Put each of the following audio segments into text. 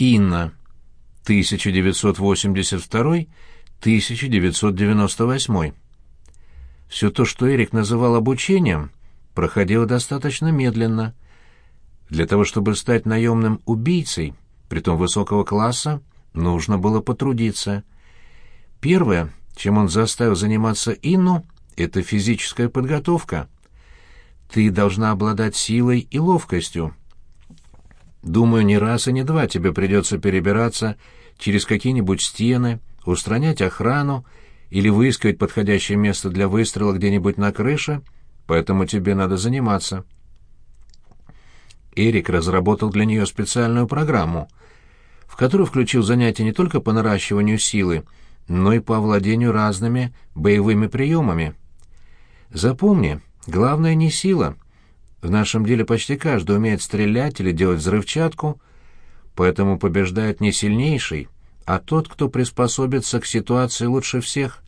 Инна. 1982-1998. Все то, что Эрик называл обучением, проходило достаточно медленно. Для того, чтобы стать наемным убийцей, притом высокого класса, нужно было потрудиться. Первое, чем он заставил заниматься Инну, это физическая подготовка. Ты должна обладать силой и ловкостью. Думаю, не раз и не два тебе придется перебираться через какие-нибудь стены, устранять охрану или выискивать подходящее место для выстрела где-нибудь на крыше, поэтому тебе надо заниматься. Эрик разработал для нее специальную программу, в которую включил занятия не только по наращиванию силы, но и по овладению разными боевыми приемами. Запомни, главное не сила. В нашем деле почти каждый умеет стрелять или делать взрывчатку, поэтому побеждает не сильнейший, а тот, кто приспособится к ситуации лучше всех.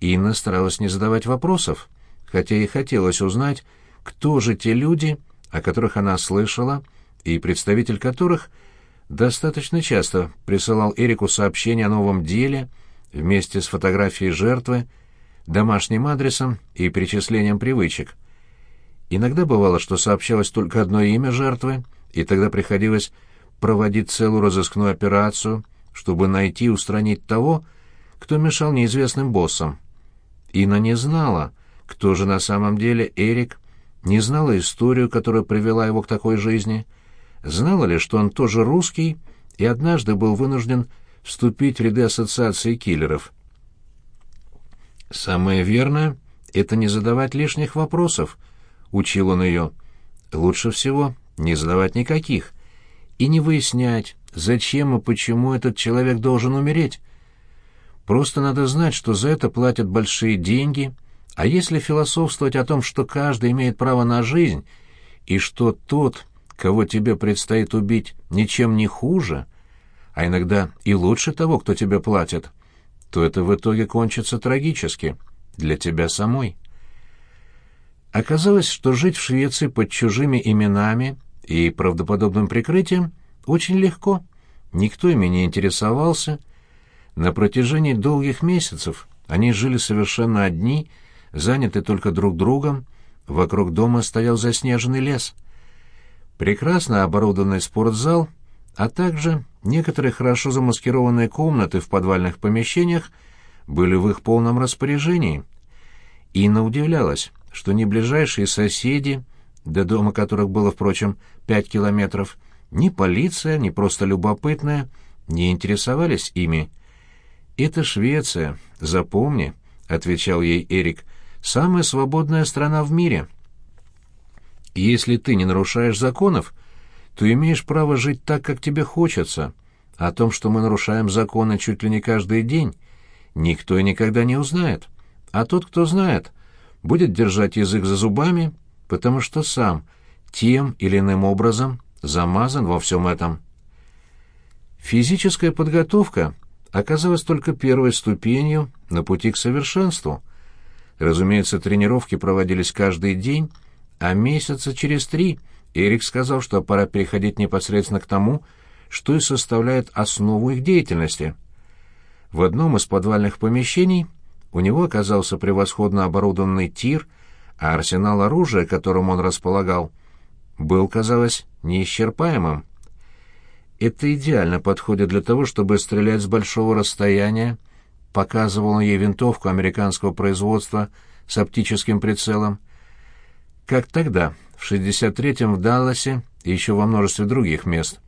Инна старалась не задавать вопросов, хотя и хотелось узнать, кто же те люди, о которых она слышала, и представитель которых достаточно часто присылал Эрику сообщения о новом деле вместе с фотографией жертвы, домашним адресом и перечислением привычек. Иногда бывало, что сообщалось только одно имя жертвы, и тогда приходилось проводить целую разыскную операцию, чтобы найти и устранить того, кто мешал неизвестным боссам. Инна не знала, кто же на самом деле Эрик, не знала историю, которая привела его к такой жизни, знала ли, что он тоже русский и однажды был вынужден вступить в ряды ассоциации киллеров. «Самое верное — это не задавать лишних вопросов», — учил он ее. «Лучше всего не задавать никаких и не выяснять, зачем и почему этот человек должен умереть. Просто надо знать, что за это платят большие деньги, а если философствовать о том, что каждый имеет право на жизнь, и что тот, кого тебе предстоит убить, ничем не хуже, а иногда и лучше того, кто тебе платит, то это в итоге кончится трагически для тебя самой. Оказалось, что жить в Швеции под чужими именами и правдоподобным прикрытием очень легко. Никто ими не интересовался. На протяжении долгих месяцев они жили совершенно одни, заняты только друг другом. Вокруг дома стоял заснеженный лес. Прекрасно оборудованный спортзал, а также некоторые хорошо замаскированные комнаты в подвальных помещениях были в их полном распоряжении. Инна удивлялась, что ни ближайшие соседи, до дома которых было, впрочем, пять километров, ни полиция, ни просто любопытная не интересовались ими. «Это Швеция, запомни», — отвечал ей Эрик, — «самая свободная страна в мире». «Если ты не нарушаешь законов, то имеешь право жить так, как тебе хочется. О том, что мы нарушаем законы чуть ли не каждый день, никто и никогда не узнает. А тот, кто знает, будет держать язык за зубами, потому что сам тем или иным образом замазан во всем этом. Физическая подготовка оказалась только первой ступенью на пути к совершенству. Разумеется, тренировки проводились каждый день, а месяца через три Эрик сказал, что пора переходить непосредственно к тому, что и составляет основу их деятельности. В одном из подвальных помещений у него оказался превосходно оборудованный тир, а арсенал оружия, которым он располагал, был, казалось, неисчерпаемым. Это идеально подходит для того, чтобы стрелять с большого расстояния, показывал ей винтовку американского производства с оптическим прицелом. Как тогда, в 63-м в Далласе и еще во множестве других мест.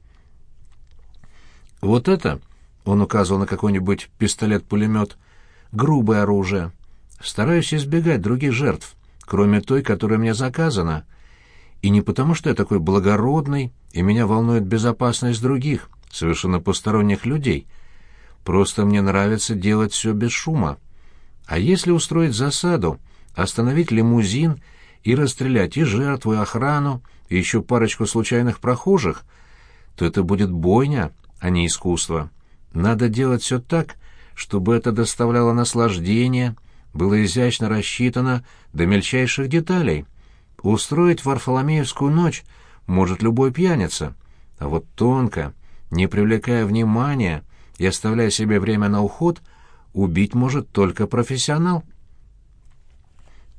Вот это, он указывал на какой-нибудь пистолет-пулемет, грубое оружие. Стараюсь избегать других жертв, кроме той, которая мне заказана. И не потому, что я такой благородный, и меня волнует безопасность других, совершенно посторонних людей. Просто мне нравится делать все без шума. А если устроить засаду, остановить лимузин и расстрелять и жертву, и охрану, и еще парочку случайных прохожих, то это будет бойня, а не искусство. Надо делать все так, чтобы это доставляло наслаждение, было изящно рассчитано до мельчайших деталей. Устроить Варфоломеевскую ночь может любой пьяница, а вот тонко, не привлекая внимания и оставляя себе время на уход, убить может только профессионал.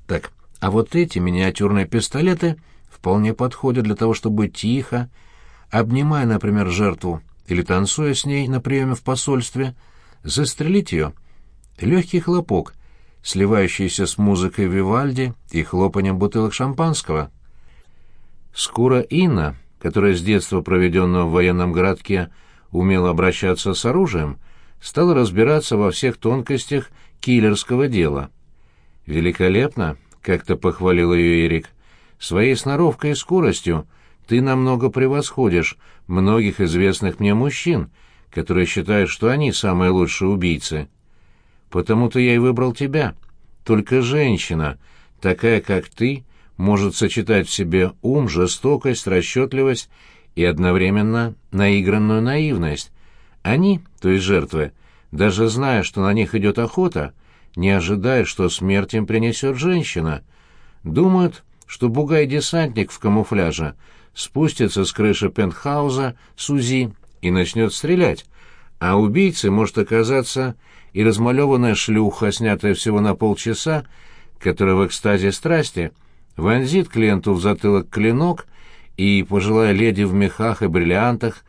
Так, а вот эти миниатюрные пистолеты вполне подходят для того, чтобы тихо, обнимая, например, жертву или танцуя с ней на приеме в посольстве, застрелить ее. Легкий хлопок, сливающийся с музыкой Вивальди и хлопанием бутылок шампанского. Скоро Инна, которая с детства проведенного в военном городке умела обращаться с оружием, стала разбираться во всех тонкостях киллерского дела. «Великолепно!» — как-то похвалил ее Эрик. «Своей сноровкой и скоростью ты намного превосходишь многих известных мне мужчин, которые считают, что они самые лучшие убийцы. Потому-то я и выбрал тебя. Только женщина, такая как ты, может сочетать в себе ум, жестокость, расчетливость и одновременно наигранную наивность. Они, то есть жертвы, даже зная, что на них идет охота, не ожидают, что смерть им принесет женщина. Думают, что бугай-десантник в камуфляже спустится с крыши пентхауза с УЗИ и начнет стрелять, а убийцей может оказаться и размалеванная шлюха, снятая всего на полчаса, которая в экстазе страсти вонзит клиенту в затылок клинок и, пожилая леди в мехах и бриллиантах,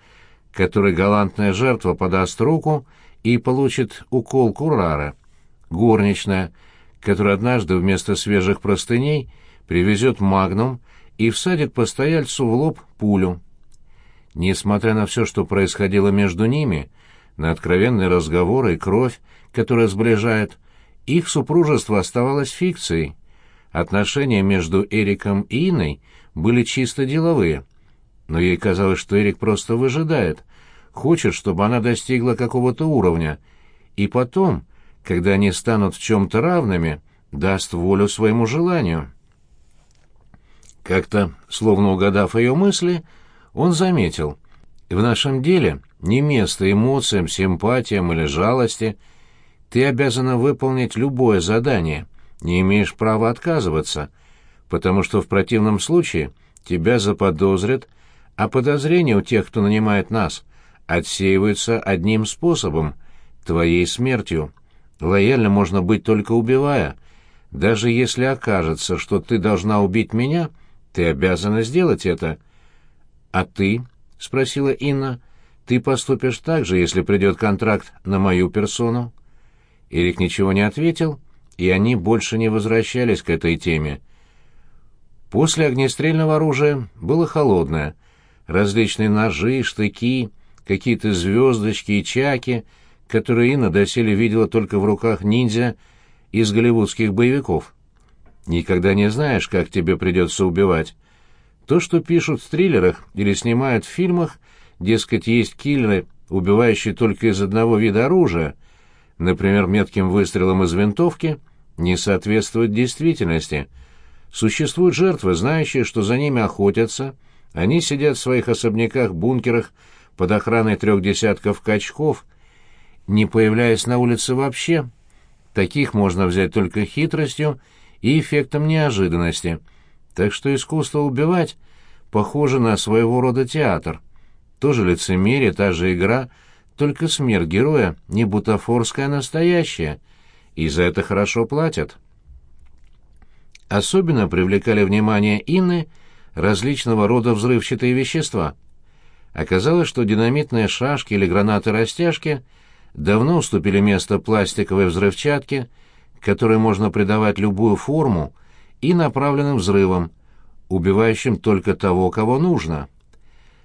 которой галантная жертва подаст руку и получит укол курара, горничная, которая однажды вместо свежих простыней привезет магнум и всадит постояльцу в лоб пулю. Несмотря на все, что происходило между ними, на откровенные разговоры и кровь, которая сближает, их супружество оставалось фикцией. Отношения между Эриком и Инной были чисто деловые, но ей казалось, что Эрик просто выжидает, хочет, чтобы она достигла какого-то уровня, и потом, когда они станут в чем-то равными, даст волю своему желанию. Как-то, словно угадав ее мысли, он заметил. В нашем деле не место эмоциям, симпатиям или жалости. Ты обязана выполнить любое задание, не имеешь права отказываться, потому что в противном случае тебя заподозрят, а подозрения у тех, кто нанимает нас, отсеиваются одним способом — твоей смертью. Лояльно можно быть только убивая. Даже если окажется, что ты должна убить меня — ты обязана сделать это. А ты? спросила Инна. Ты поступишь так же, если придет контракт на мою персону? Эрик ничего не ответил, и они больше не возвращались к этой теме. После огнестрельного оружия было холодное. Различные ножи, штыки, какие-то звездочки и чаки, которые Инна доселе видела только в руках ниндзя из голливудских боевиков. Никогда не знаешь, как тебе придется убивать. То, что пишут в триллерах или снимают в фильмах, дескать, есть киллеры, убивающие только из одного вида оружия, например, метким выстрелом из винтовки, не соответствует действительности. Существуют жертвы, знающие, что за ними охотятся, они сидят в своих особняках-бункерах под охраной трех десятков качков, не появляясь на улице вообще. Таких можно взять только хитростью и эффектом неожиданности. Так что искусство убивать похоже на своего рода театр. Тоже лицемерие, та же игра, только смерть героя не бутафорская, а настоящая, и за это хорошо платят. Особенно привлекали внимание Инны различного рода взрывчатые вещества. Оказалось, что динамитные шашки или гранаты-растяжки давно уступили место пластиковой взрывчатке, которой можно придавать любую форму, и направленным взрывом, убивающим только того, кого нужно.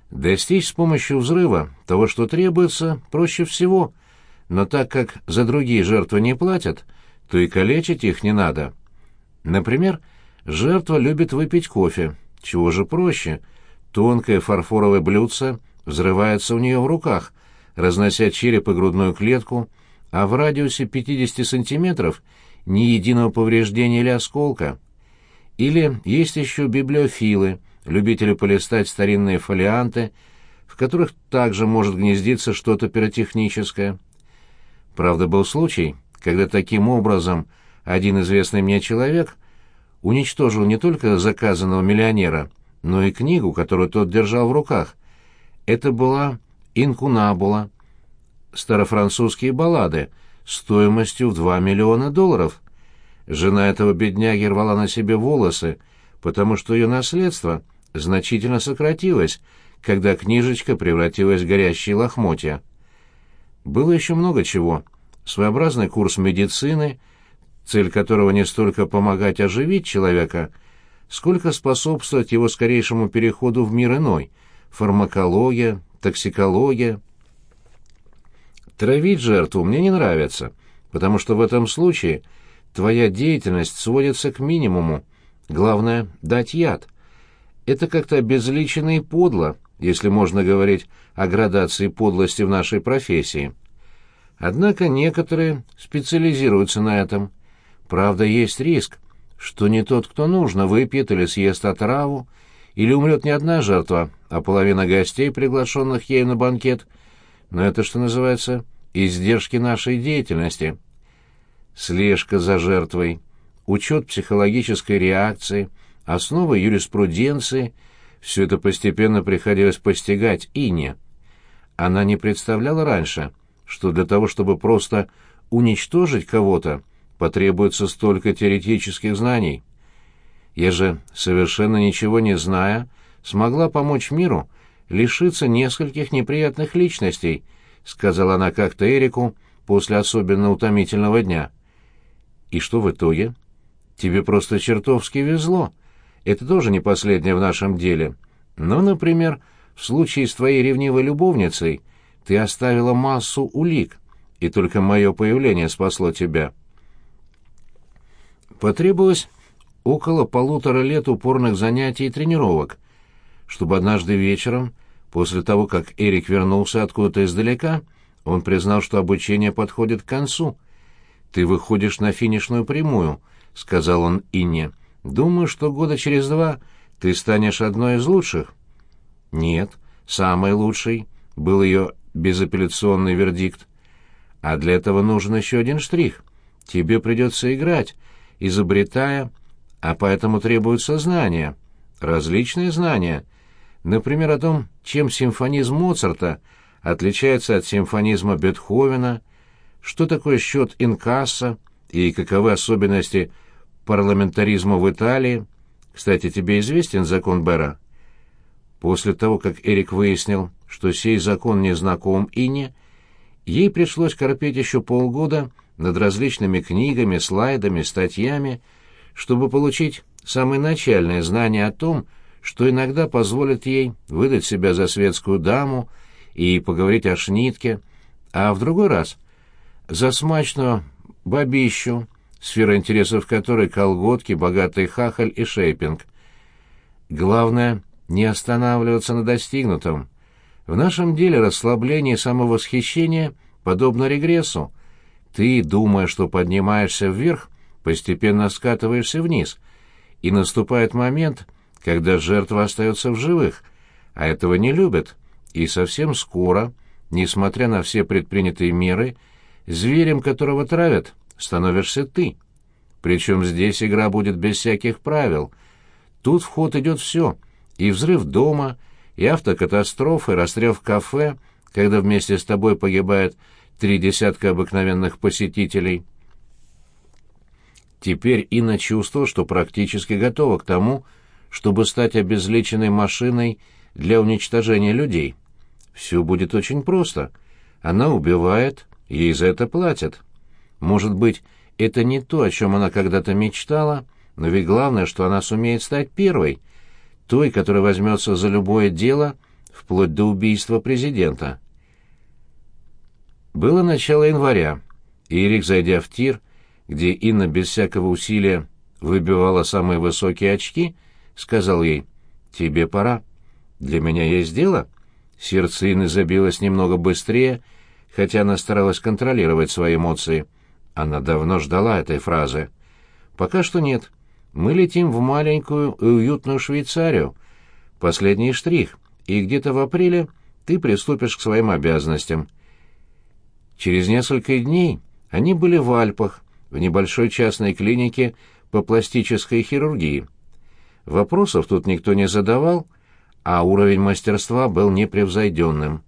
Достичь с помощью взрыва того, что требуется, проще всего, но так как за другие жертвы не платят, то и калечить их не надо. Например, жертва любит выпить кофе. Чего же проще? Тонкое фарфоровое блюдце взрывается у нее в руках, разнося череп и грудную клетку, а в радиусе 50 сантиметров ни единого повреждения или осколка. Или есть еще библиофилы, любители полистать старинные фолианты, в которых также может гнездиться что-то пиротехническое. Правда, был случай, когда таким образом один известный мне человек уничтожил не только заказанного миллионера, но и книгу, которую тот держал в руках. Это была «Инкунабула», старофранцузские баллады стоимостью в 2 миллиона долларов. Жена этого бедняги рвала на себе волосы, потому что ее наследство значительно сократилось, когда книжечка превратилась в горящие лохмотья. Было еще много чего. Своеобразный курс медицины, цель которого не столько помогать оживить человека, сколько способствовать его скорейшему переходу в мир иной, фармакология, токсикология. Травить жертву мне не нравится, потому что в этом случае твоя деятельность сводится к минимуму. Главное — дать яд. Это как-то обезличенно и подло, если можно говорить о градации подлости в нашей профессии. Однако некоторые специализируются на этом. Правда, есть риск, что не тот, кто нужно, выпьет или съест отраву, или умрет не одна жертва, а половина гостей, приглашенных ею на банкет. Но это, что называется, издержки нашей деятельности. Слежка за жертвой, учет психологической реакции, основы юриспруденции — все это постепенно приходилось постигать Ине. Она не представляла раньше, что для того, чтобы просто уничтожить кого-то, потребуется столько теоретических знаний. Я же, совершенно ничего не зная, смогла помочь миру лишиться нескольких неприятных личностей, сказала она как-то Эрику после особенно утомительного дня. И что в итоге? Тебе просто чертовски везло. Это тоже не последнее в нашем деле. Но, например, в случае с твоей ревнивой любовницей ты оставила массу улик, и только мое появление спасло тебя. Потребовалось около полутора лет упорных занятий и тренировок, чтобы однажды вечером, после того, как Эрик вернулся откуда-то издалека, он признал, что обучение подходит к концу. «Ты выходишь на финишную прямую», — сказал он Инне. Думаю, что года через два ты станешь одной из лучших. Нет, самый лучший, был ее безапелляционный вердикт. А для этого нужен еще один штрих. Тебе придется играть, изобретая, а поэтому требуются знания, различные знания. Например, о том, чем симфонизм Моцарта отличается от симфонизма Бетховена, что такое счет инкасса и каковы особенности парламентаризма в Италии. Кстати, тебе известен закон Бера? После того, как Эрик выяснил, что сей закон не знаком Ине, ей пришлось корпеть еще полгода над различными книгами, слайдами, статьями, чтобы получить самые начальные знания о том, что иногда позволит ей выдать себя за светскую даму и поговорить о шнитке, а в другой раз — за смачную бабищу, сфера интересов которой колготки, богатый хахаль и шейпинг. Главное — не останавливаться на достигнутом. В нашем деле расслабление и самовосхищение подобно регрессу. Ты, думая, что поднимаешься вверх, постепенно скатываешься вниз, и наступает момент, когда жертва остается в живых, а этого не любят, и совсем скоро, несмотря на все предпринятые меры, зверем, которого травят, становишься ты. Причем здесь игра будет без всяких правил. Тут в ход идет все. И взрыв дома, и автокатастрофы, расстрел в кафе, когда вместе с тобой погибает три десятка обыкновенных посетителей. Теперь Инна чувствовала, что практически готова к тому, чтобы стать обезличенной машиной для уничтожения людей. Все будет очень просто. Она убивает, ей за это платят. Может быть, это не то, о чем она когда-то мечтала, но ведь главное, что она сумеет стать первой, той, которая возьмется за любое дело, вплоть до убийства президента. Было начало января, и Эрик, зайдя в тир, где Инна без всякого усилия выбивала самые высокие очки, сказал ей, «Тебе пора. Для меня есть дело». Сердце Инны забилось немного быстрее, хотя она старалась контролировать свои эмоции — она давно ждала этой фразы. Пока что нет. Мы летим в маленькую и уютную Швейцарию. Последний штрих. И где-то в апреле ты приступишь к своим обязанностям. Через несколько дней они были в Альпах, в небольшой частной клинике по пластической хирургии. Вопросов тут никто не задавал, а уровень мастерства был непревзойденным.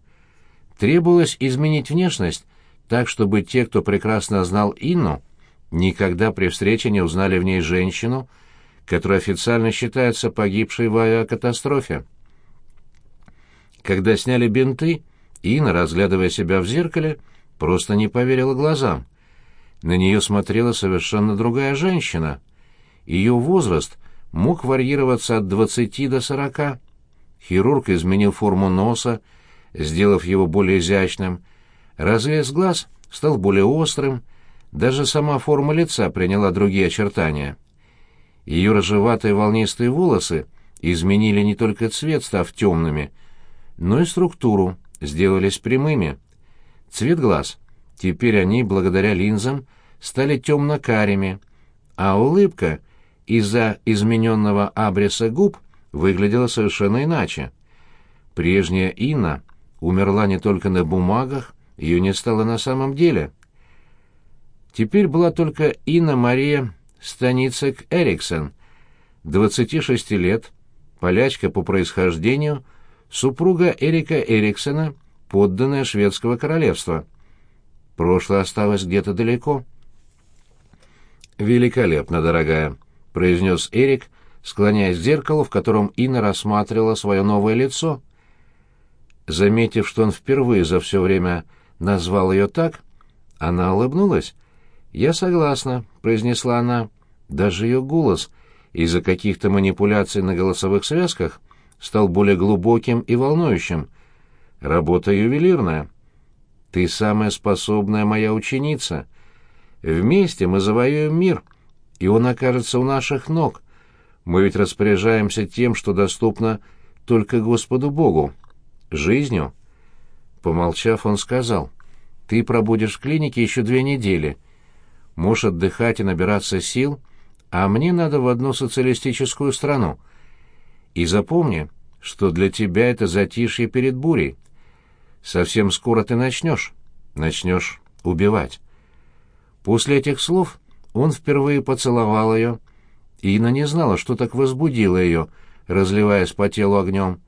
Требовалось изменить внешность так, чтобы те, кто прекрасно знал Инну, никогда при встрече не узнали в ней женщину, которая официально считается погибшей в авиакатастрофе. Когда сняли бинты, Инна, разглядывая себя в зеркале, просто не поверила глазам. На нее смотрела совершенно другая женщина. Ее возраст мог варьироваться от 20 до 40. Хирург изменил форму носа, сделав его более изящным. Разрез глаз стал более острым, даже сама форма лица приняла другие очертания. Ее рыжеватые волнистые волосы изменили не только цвет, став темными, но и структуру, сделались прямыми. Цвет глаз. Теперь они, благодаря линзам, стали темно-карими, а улыбка из-за измененного абреса губ выглядела совершенно иначе. Прежняя Инна умерла не только на бумагах, ее не стало на самом деле. Теперь была только Инна Мария Станицек Эриксон, 26 лет, полячка по происхождению, супруга Эрика Эриксона, подданная шведского королевства. Прошлое осталось где-то далеко. «Великолепно, дорогая», — произнес Эрик, склоняясь к зеркалу, в котором Инна рассматривала свое новое лицо. Заметив, что он впервые за все время назвал ее так, она улыбнулась. «Я согласна», — произнесла она. Даже ее голос из-за каких-то манипуляций на голосовых связках стал более глубоким и волнующим. «Работа ювелирная. Ты самая способная моя ученица. Вместе мы завоюем мир, и он окажется у наших ног. Мы ведь распоряжаемся тем, что доступно только Господу Богу. Жизнью». Помолчав, он сказал, «Ты пробудешь в клинике еще две недели. Можешь отдыхать и набираться сил, а мне надо в одну социалистическую страну. И запомни, что для тебя это затишье перед бурей. Совсем скоро ты начнешь, начнешь убивать». После этих слов он впервые поцеловал ее, и Инна не знала, что так возбудило ее, разливаясь по телу огнем.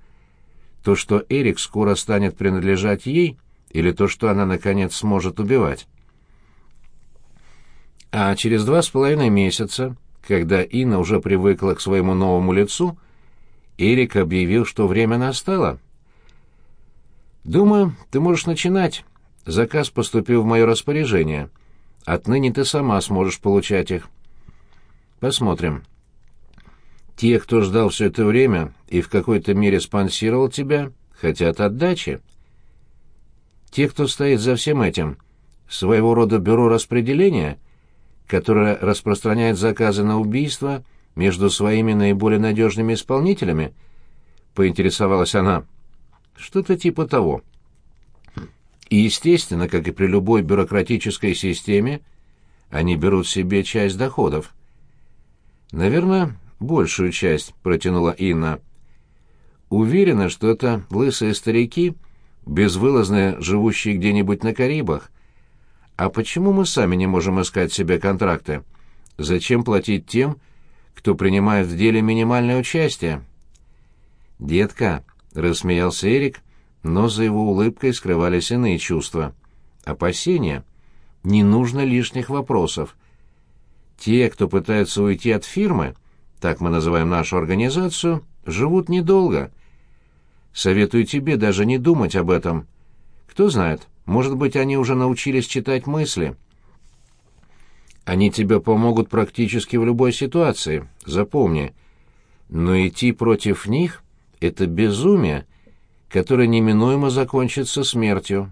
То, что Эрик скоро станет принадлежать ей, или то, что она, наконец, сможет убивать. А через два с половиной месяца, когда Инна уже привыкла к своему новому лицу, Эрик объявил, что время настало. «Думаю, ты можешь начинать. Заказ поступил в мое распоряжение. Отныне ты сама сможешь получать их». «Посмотрим». Те, кто ждал все это время и в какой-то мере спонсировал тебя, хотят отдачи. Те, кто стоит за всем этим, своего рода бюро распределения, которое распространяет заказы на убийство между своими наиболее надежными исполнителями, поинтересовалась она. Что-то типа того. И, естественно, как и при любой бюрократической системе, они берут себе часть доходов. Наверное, большую часть», — протянула Инна. «Уверена, что это лысые старики, безвылазные, живущие где-нибудь на Карибах. А почему мы сами не можем искать себе контракты? Зачем платить тем, кто принимает в деле минимальное участие?» «Детка», — рассмеялся Эрик, но за его улыбкой скрывались иные чувства. Опасения. Не нужно лишних вопросов. Те, кто пытается уйти от фирмы, так мы называем нашу организацию, живут недолго. Советую тебе даже не думать об этом. Кто знает, может быть, они уже научились читать мысли. Они тебе помогут практически в любой ситуации, запомни. Но идти против них — это безумие, которое неминуемо закончится смертью.